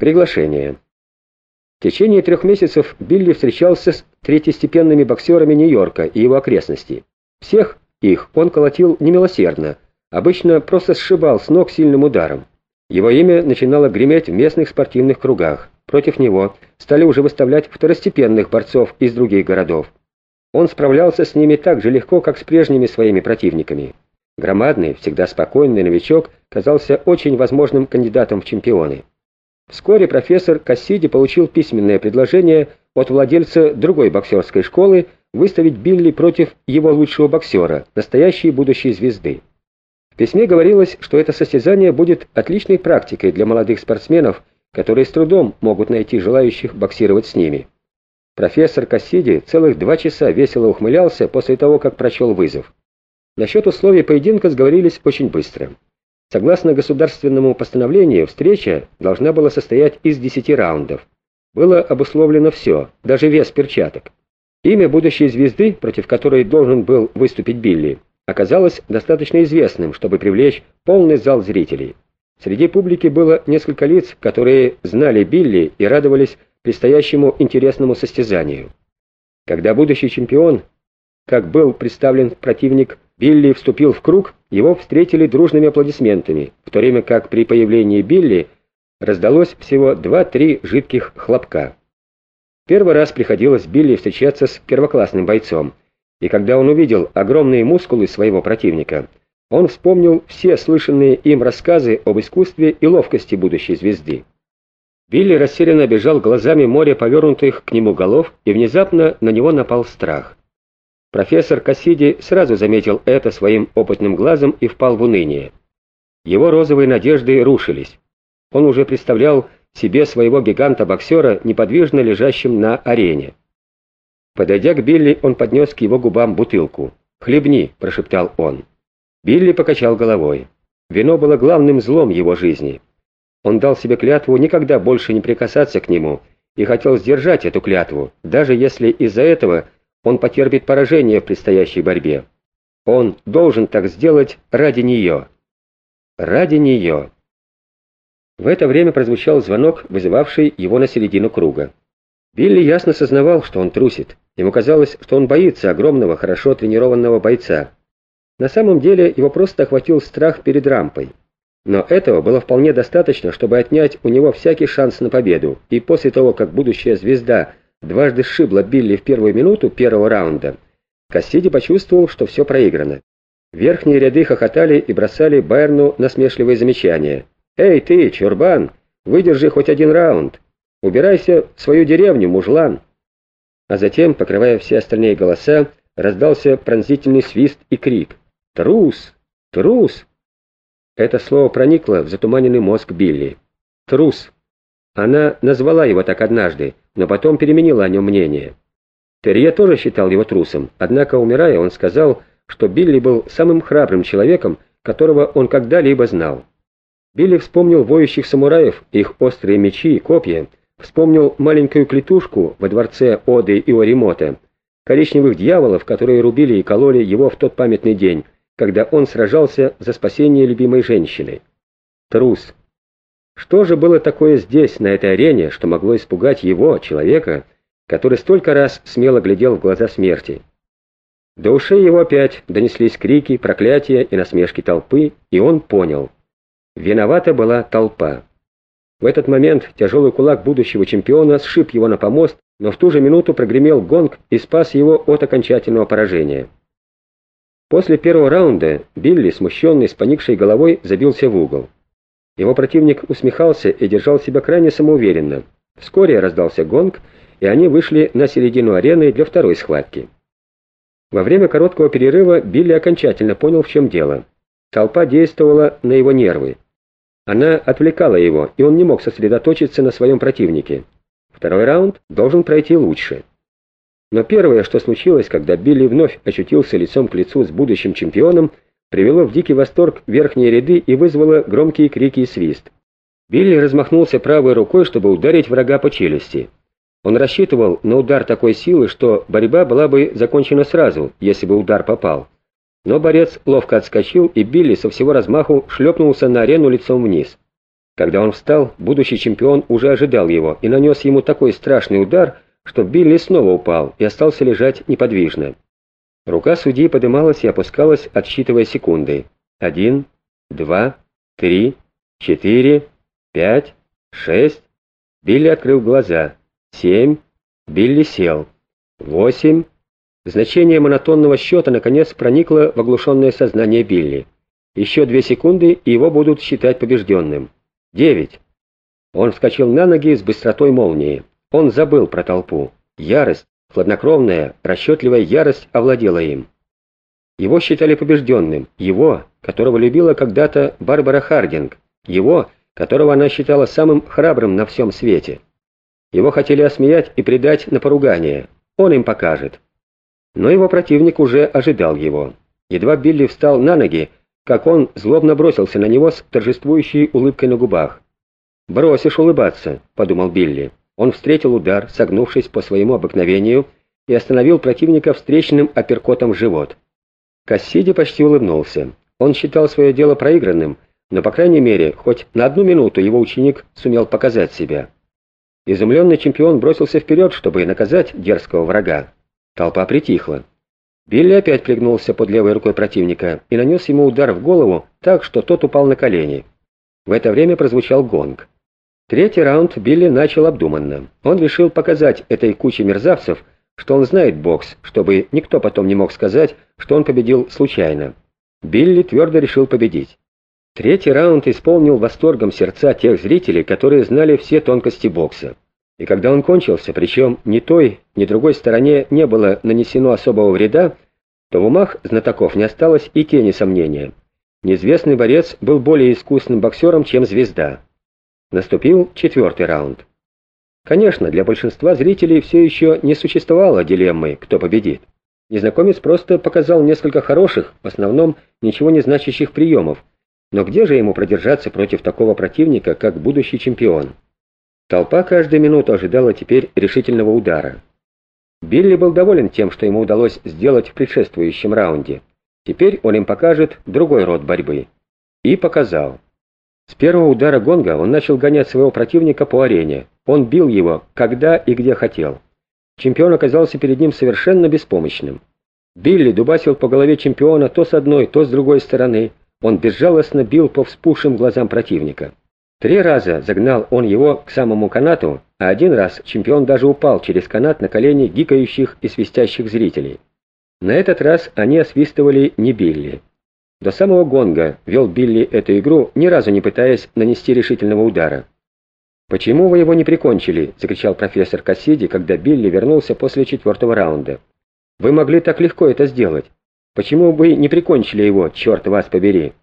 Приглашение. В течение трех месяцев Билли встречался с третьестепенными боксерами Нью-Йорка и его окрестностей. Всех их он колотил немилосердно, обычно просто сшибал с ног сильным ударом. Его имя начинало греметь в местных спортивных кругах. Против него стали уже выставлять второстепенных борцов из других городов. Он справлялся с ними так же легко, как с прежними своими противниками. Громадный, всегда спокойный новичок казался очень возможным кандидатом в чемпионы. Вскоре профессор Кассиди получил письменное предложение от владельца другой боксерской школы выставить Билли против его лучшего боксера, настоящей будущей звезды. В письме говорилось, что это состязание будет отличной практикой для молодых спортсменов, которые с трудом могут найти желающих боксировать с ними. Профессор Кассиди целых два часа весело ухмылялся после того, как прочел вызов. Насчет условий поединка сговорились очень быстро. Согласно государственному постановлению, встреча должна была состоять из 10 раундов. Было обусловлено все, даже вес перчаток. Имя будущей звезды, против которой должен был выступить Билли, оказалось достаточно известным, чтобы привлечь полный зал зрителей. Среди публики было несколько лиц, которые знали Билли и радовались предстоящему интересному состязанию. Когда будущий чемпион, как был представлен противник Билли вступил в круг, его встретили дружными аплодисментами, в то время как при появлении Билли раздалось всего два-три жидких хлопка. Первый раз приходилось Билли встречаться с первоклассным бойцом, и когда он увидел огромные мускулы своего противника, он вспомнил все слышанные им рассказы об искусстве и ловкости будущей звезды. Билли растерянно бежал глазами море повернутых к нему голов, и внезапно на него напал страх. Профессор Кассиди сразу заметил это своим опытным глазом и впал в уныние. Его розовые надежды рушились. Он уже представлял себе своего гиганта-боксера, неподвижно лежащим на арене. Подойдя к Билли, он поднес к его губам бутылку. «Хлебни», — прошептал он. Билли покачал головой. Вино было главным злом его жизни. Он дал себе клятву никогда больше не прикасаться к нему и хотел сдержать эту клятву, даже если из-за этого он потерпит поражение в предстоящей борьбе. Он должен так сделать ради нее. Ради нее. В это время прозвучал звонок, вызывавший его на середину круга. Билли ясно сознавал, что он трусит. Ему казалось, что он боится огромного, хорошо тренированного бойца. На самом деле его просто охватил страх перед рампой. Но этого было вполне достаточно, чтобы отнять у него всякий шанс на победу, и после того, как будущая звезда дважды сшибла Билли в первую минуту первого раунда, Кассиди почувствовал, что все проиграно. Верхние ряды хохотали и бросали Байерну насмешливые замечания. «Эй ты, чурбан, выдержи хоть один раунд! Убирайся в свою деревню, мужлан!» А затем, покрывая все остальные голоса, раздался пронзительный свист и крик. «Трус! Трус!» Это слово проникло в затуманенный мозг Билли. «Трус!» Она назвала его так однажды, но потом переменила о нем мнение. Терье тоже считал его трусом, однако, умирая, он сказал, что Билли был самым храбрым человеком, которого он когда-либо знал. Билли вспомнил воющих самураев, их острые мечи и копья, вспомнил маленькую клетушку во дворце Оды и Оримота, коричневых дьяволов, которые рубили и кололи его в тот памятный день, когда он сражался за спасение любимой женщины. Трус. Что же было такое здесь, на этой арене, что могло испугать его, человека, который столько раз смело глядел в глаза смерти? До ушей его опять донеслись крики, проклятия и насмешки толпы, и он понял. Виновата была толпа. В этот момент тяжелый кулак будущего чемпиона сшиб его на помост, но в ту же минуту прогремел гонг и спас его от окончательного поражения. После первого раунда Билли, смущенный, с поникшей головой, забился в угол. Его противник усмехался и держал себя крайне самоуверенно. Вскоре раздался гонг, и они вышли на середину арены для второй схватки. Во время короткого перерыва Билли окончательно понял, в чем дело. Толпа действовала на его нервы. Она отвлекала его, и он не мог сосредоточиться на своем противнике. Второй раунд должен пройти лучше. Но первое, что случилось, когда Билли вновь очутился лицом к лицу с будущим чемпионом, привело в дикий восторг верхние ряды и вызвало громкие крики и свист. Билли размахнулся правой рукой, чтобы ударить врага по челюсти. Он рассчитывал на удар такой силы, что борьба была бы закончена сразу, если бы удар попал. Но борец ловко отскочил, и Билли со всего размаху шлепнулся на арену лицом вниз. Когда он встал, будущий чемпион уже ожидал его и нанес ему такой страшный удар, что Билли снова упал и остался лежать неподвижно. Рука судьи подымалась и опускалась, отсчитывая секунды. Один, два, три, четыре, пять, шесть. Билли открыл глаза. Семь. Билли сел. Восемь. Значение монотонного счета наконец проникло в оглушенное сознание Билли. Еще две секунды, и его будут считать побежденным. Девять. Он вскочил на ноги с быстротой молнии. Он забыл про толпу. Ярость, хладнокровная, расчетливая ярость овладела им. Его считали побежденным, его, которого любила когда-то Барбара Хардинг, его, которого она считала самым храбрым на всем свете. Его хотели осмеять и предать на поругание. Он им покажет. Но его противник уже ожидал его. Едва Билли встал на ноги, как он злобно бросился на него с торжествующей улыбкой на губах. «Бросишь улыбаться», — подумал Билли. Он встретил удар, согнувшись по своему обыкновению, и остановил противника встречным апперкотом в живот. Кассиди почти улыбнулся. Он считал свое дело проигранным, но, по крайней мере, хоть на одну минуту его ученик сумел показать себя. Изумленный чемпион бросился вперед, чтобы наказать дерзкого врага. Толпа притихла. Билли опять пригнулся под левой рукой противника и нанес ему удар в голову так, что тот упал на колени. В это время прозвучал гонг. Третий раунд Билли начал обдуманно. Он решил показать этой куче мерзавцев, что он знает бокс, чтобы никто потом не мог сказать, что он победил случайно. Билли твердо решил победить. Третий раунд исполнил восторгом сердца тех зрителей, которые знали все тонкости бокса. И когда он кончился, причем ни той, ни другой стороне не было нанесено особого вреда, то в умах знатоков не осталось и тени сомнения. Неизвестный борец был более искусным боксером, чем звезда. Наступил четвертый раунд. Конечно, для большинства зрителей все еще не существовало дилеммы, кто победит. Незнакомец просто показал несколько хороших, в основном ничего не значащих приемов. Но где же ему продержаться против такого противника, как будущий чемпион? Толпа каждую минуту ожидала теперь решительного удара. Билли был доволен тем, что ему удалось сделать в предшествующем раунде. Теперь он им покажет другой род борьбы. И показал. С первого удара гонга он начал гонять своего противника по арене. Он бил его, когда и где хотел. Чемпион оказался перед ним совершенно беспомощным. Билли дубасил по голове чемпиона то с одной, то с другой стороны. Он безжалостно бил по вспухшим глазам противника. Три раза загнал он его к самому канату, а один раз чемпион даже упал через канат на колени гикающих и свистящих зрителей. На этот раз они освистывали не Билли. До самого гонга вел Билли эту игру, ни разу не пытаясь нанести решительного удара. «Почему вы его не прикончили?» — закричал профессор Кассиди, когда Билли вернулся после четвертого раунда. «Вы могли так легко это сделать. Почему вы не прикончили его, черт вас побери?»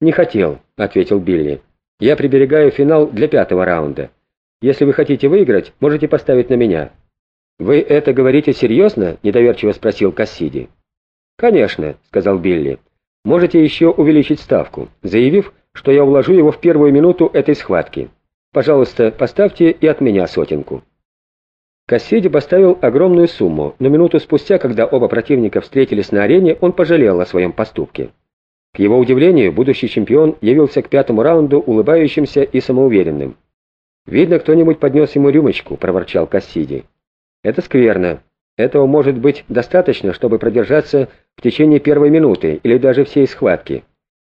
«Не хотел», — ответил Билли. «Я приберегаю финал для пятого раунда. Если вы хотите выиграть, можете поставить на меня». «Вы это говорите серьезно?» — недоверчиво спросил Кассиди. «Конечно», — сказал Билли. Можете еще увеличить ставку, заявив, что я уложу его в первую минуту этой схватки. Пожалуйста, поставьте и от меня сотенку». Кассиди поставил огромную сумму, но минуту спустя, когда оба противника встретились на арене, он пожалел о своем поступке. К его удивлению, будущий чемпион явился к пятому раунду улыбающимся и самоуверенным. «Видно, кто-нибудь поднес ему рюмочку», — проворчал Кассиди. «Это скверно. Этого может быть достаточно, чтобы продержаться в течение первой минуты или даже всей схватки.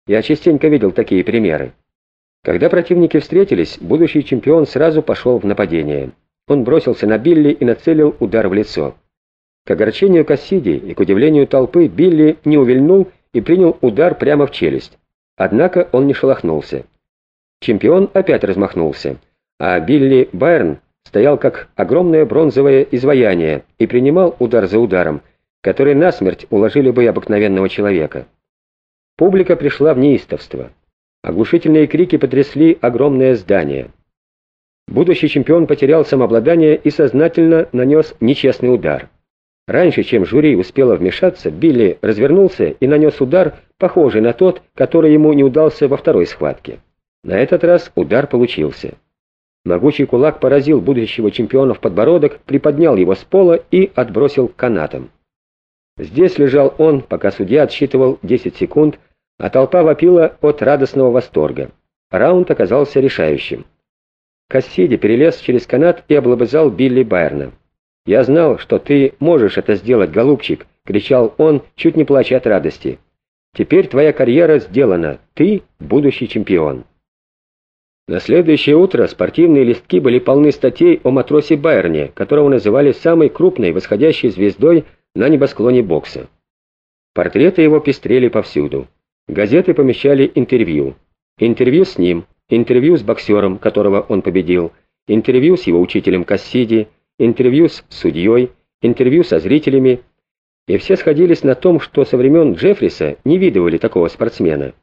Я частенько видел такие примеры. Когда противники встретились, будущий чемпион сразу пошел в нападение. Он бросился на Билли и нацелил удар в лицо. К огорчению Кассиди и к удивлению толпы Билли не увильнул и принял удар прямо в челюсть. Однако он не шелохнулся. Чемпион опять размахнулся, а Билли Байрн стоял как огромное бронзовое изваяние и принимал удар за ударом, которые насмерть уложили бы обыкновенного человека. Публика пришла в неистовство. Оглушительные крики потрясли огромное здание. Будущий чемпион потерял самообладание и сознательно нанес нечестный удар. Раньше, чем жюри успело вмешаться, Билли развернулся и нанес удар, похожий на тот, который ему не удался во второй схватке. На этот раз удар получился. Могучий кулак поразил будущего чемпиона в подбородок, приподнял его с пола и отбросил к канатам. Здесь лежал он, пока судья отсчитывал 10 секунд, а толпа вопила от радостного восторга. Раунд оказался решающим. Кассиди перелез через канат и облобызал Билли Байерна. «Я знал, что ты можешь это сделать, голубчик!» — кричал он, чуть не плача от радости. «Теперь твоя карьера сделана, ты — будущий чемпион». На следующее утро спортивные листки были полны статей о матросе Байерне, которого называли самой крупной восходящей звездой на небосклоне бокса. Портреты его пестрели повсюду. Газеты помещали интервью. Интервью с ним, интервью с боксером, которого он победил, интервью с его учителем Кассиди, интервью с судьей, интервью со зрителями. И все сходились на том, что со времен Джеффриса не видывали такого спортсмена.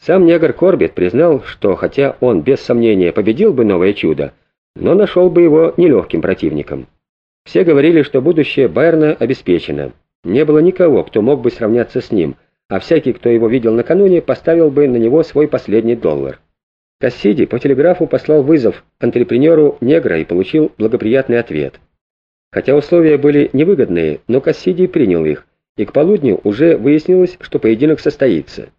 Сам негр Корбет признал, что хотя он без сомнения победил бы новое чудо, но нашел бы его нелегким противником. Все говорили, что будущее Байерна обеспечено. Не было никого, кто мог бы сравняться с ним, а всякий, кто его видел накануне, поставил бы на него свой последний доллар. Кассиди по телеграфу послал вызов антрепренеру негра и получил благоприятный ответ. Хотя условия были невыгодные, но Кассиди принял их, и к полудню уже выяснилось, что поединок состоится.